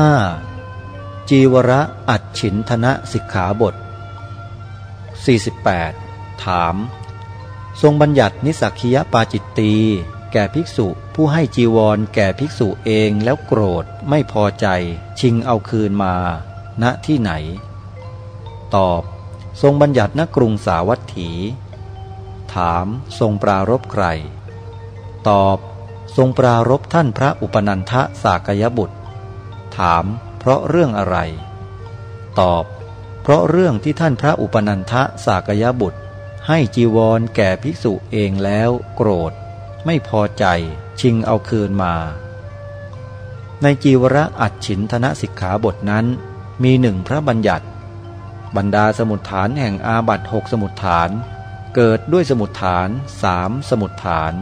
5. จีวระอัดฉินธนะสิกขาบท 48. ถาม ทรงบัญญัตินิสักคียปาจิตตีแก่ภิกษุผู้ให้จีวรแก่ภิกษุเองแล้วโกรธไม่พอใจ ชิงเอาคืนมา ณที่ไหน ตอบ ทรงบัญญัติณกรุงสาวัตถี ถามทรงปรารบใคร ตอบ ทรงปรารบท่านพระอุปนันทะสากยบุตร ถามเพราะเรื่องอะไร ตอบ เพราะเรื่องที่ท่านพระอุปนันทะสากยบุตร ให้จีวรแก่ภิกษุเองแล้วโกรธ ไม่พอใจชิงเอาคืนมา ในจีวระอัดฉินธนสิกขาบทนั้น มีหนึ่งพระบัญญัติ บรรดาสมุดฐานแห่งอาบัตหกสมุดฐาน เกิดด้วยสมุดฐานสามสมุดฐาน